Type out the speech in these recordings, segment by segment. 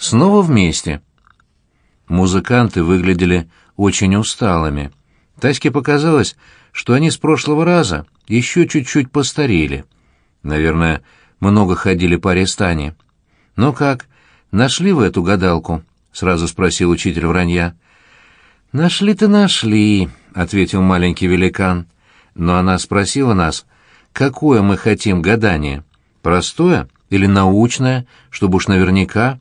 Снова вместе. Музыканты выглядели очень усталыми. Таське показалось, что они с прошлого раза еще чуть-чуть постарели. Наверное, много ходили по арестане. «Ну как, нашли вы эту гадалку?» — сразу спросил учитель вранья. «Нашли-то нашли», — ответил маленький великан. «Но она спросила нас, какое мы хотим гадание, простое или научное, чтобы уж наверняка?»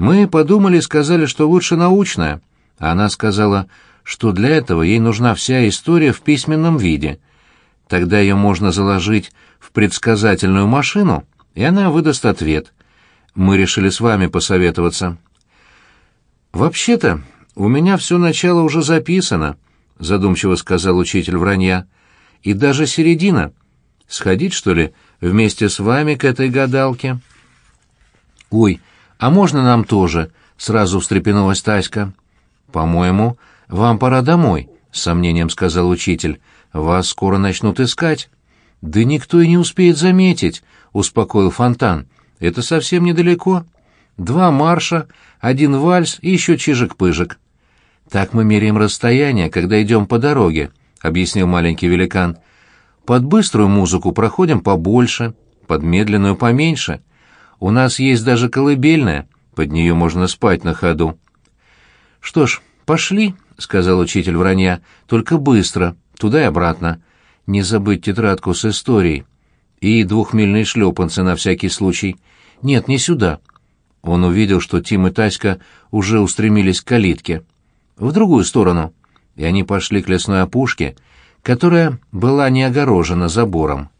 Мы подумали и сказали, что лучше научное. А она сказала, что для этого ей нужна вся история в письменном виде. Тогда ее можно заложить в предсказательную машину, и она выдаст ответ. Мы решили с вами посоветоваться. «Вообще-то, у меня все начало уже записано», — задумчиво сказал учитель вранья. «И даже середина. Сходить, что ли, вместе с вами к этой гадалке?» «Ой, «А можно нам тоже?» — сразу встрепенулась Таська. «По-моему, вам пора домой», — с сомнением сказал учитель. «Вас скоро начнут искать». «Да никто и не успеет заметить», — успокоил Фонтан. «Это совсем недалеко. Два марша, один вальс и еще чижик-пыжик». «Так мы меряем расстояние, когда идем по дороге», — объяснил маленький великан. «Под быструю музыку проходим побольше, под медленную поменьше. У нас есть даже колыбельная, под нее можно спать на ходу. Что ж, пошли, сказал учитель вранья, только быстро, туда и обратно. Не забыть тетрадку с историей и двухмильные шлепанцы на всякий случай. Нет, не сюда. Он увидел, что Тим и Таська уже устремились к калитке. В другую сторону. И они пошли к лесной опушке, которая была не огорожена забором.